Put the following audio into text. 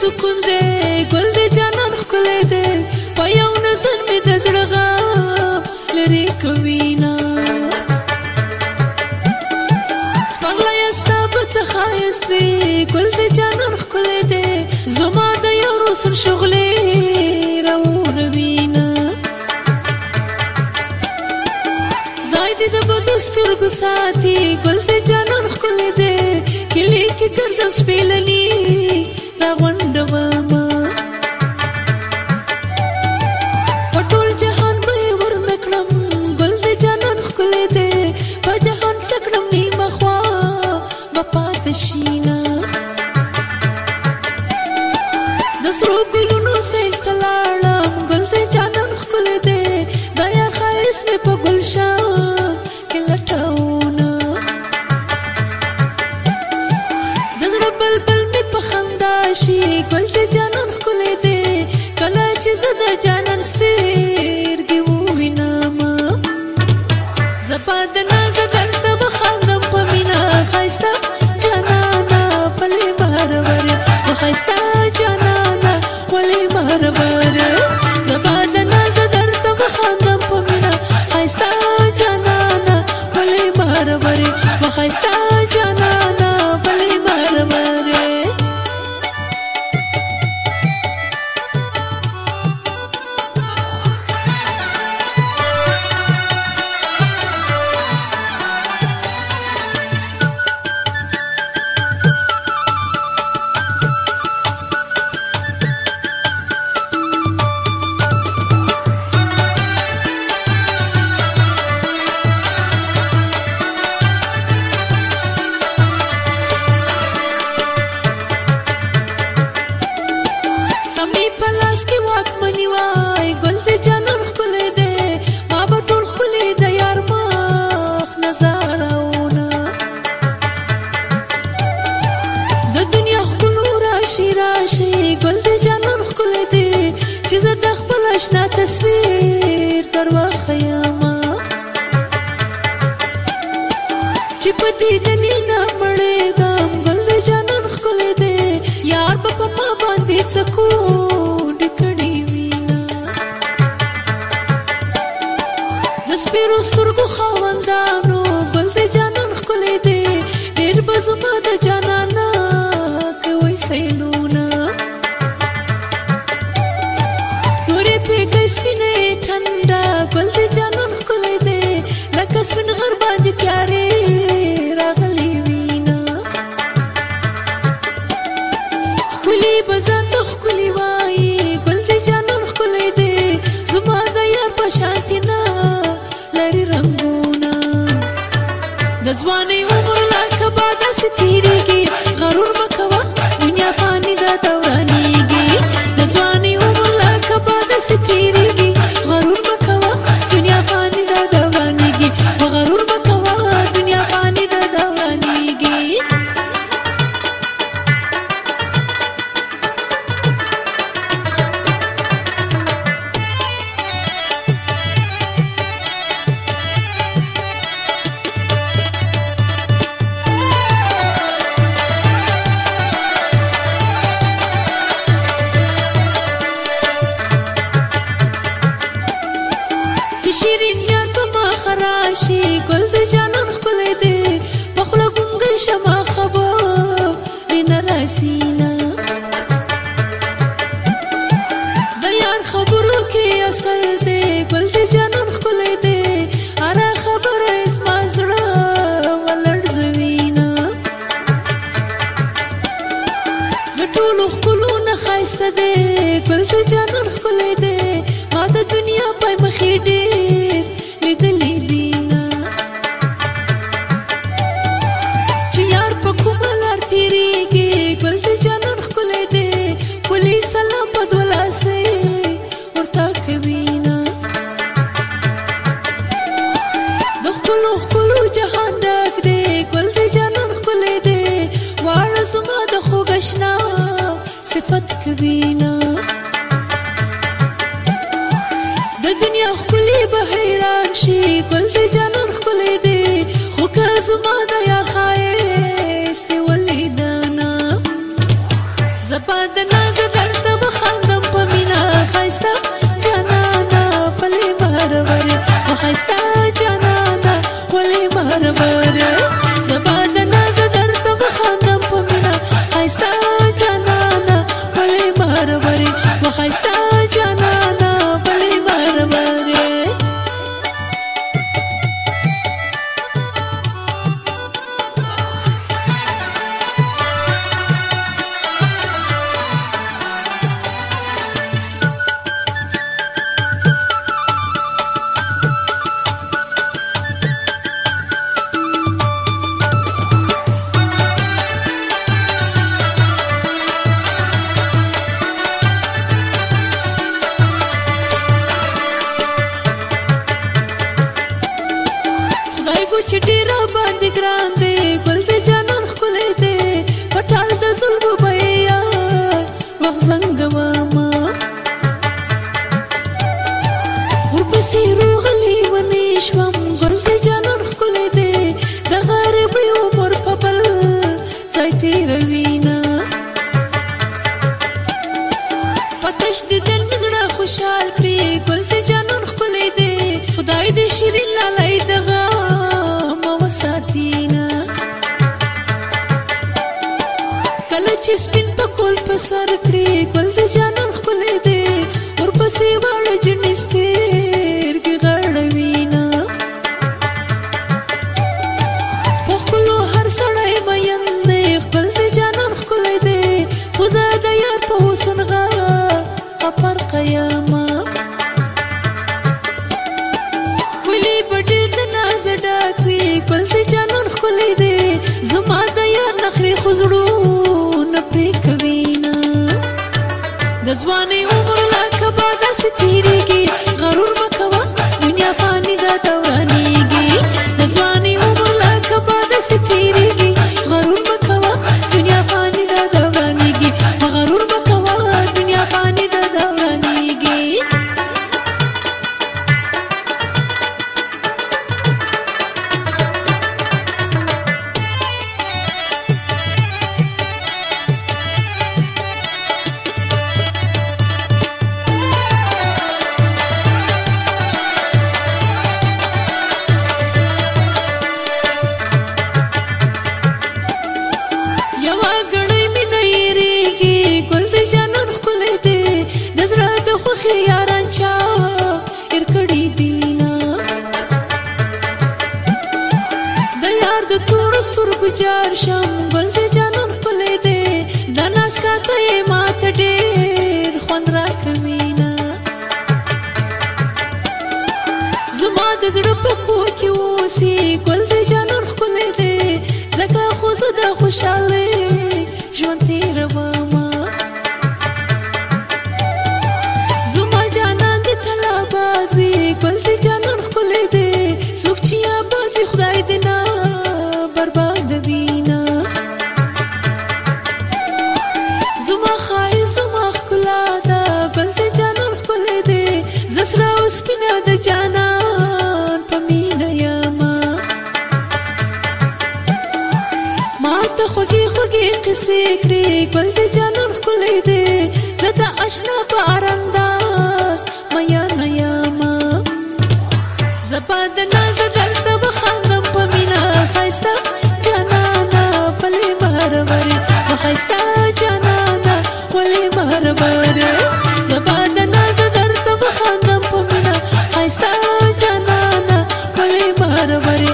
سکون دی ګل دی جانان ښکلی دی په یو نظر مې د زړه غم لرې کوي نه سپغلی ستا په څه ښایست وي ګل دی جانان ښکلی دی زما د یو رسن شغلې راوروي نه خدای دې د بدو سترګو ساتي ګل دی جانان ښکلی دی کلي کې ګرځم سپېللي راغونډ بشینه د سرو ګلونو سیل ته لاړم ګل د جانان ښکلی دی دا یار ښایست مې په ګلشان چې په دې دني نه مړې دام ګل جنت خل دې یار په ما باندې څکو ډکړې وینا د سپیرو سترګو خوندان ځان ته ښکلي وایي ګل د جانان ښکلی دی زما د یار په شانتي نه لري رنګونه د ځوانۍ ټولو خلکو نه خاصه ده ګل د جانان خلې ده ما د دنیا پای مخې ډېر لیدلی ډک شي ګل د جنون ښکلی دی خو که زما د یار ښایست یې ولیدنه زه په د نازه درته بخاندم په مینه ښایسته جانانه پلې مهربانې خو ښایسته جانانه ولې مهربانې خدای دې شیرین لالای دغه ما وساتینا کله چې سپین په کول په سر کړی بل د جانان خپل دې ورپسې وړ جنسته د تور سرګ جار شم ګل د جانان خپلې دې د ناس کاته یې مات ډېر خوند راکوي نه زما د زړه په کور کې اوسې ګل د جانان خپلې دې ځکه خو زه د خوشاله کړې ګل د جانان خلې دې زه د آشنا په انداز میا نه یاما زباد ناز درته بخاندم په مینا خاستا جانانا فلې بهر وری خاستا جانانا ولې بهر وری زباد ناز درته بخاندم په مینا خاستا جانانا ولې بهر وری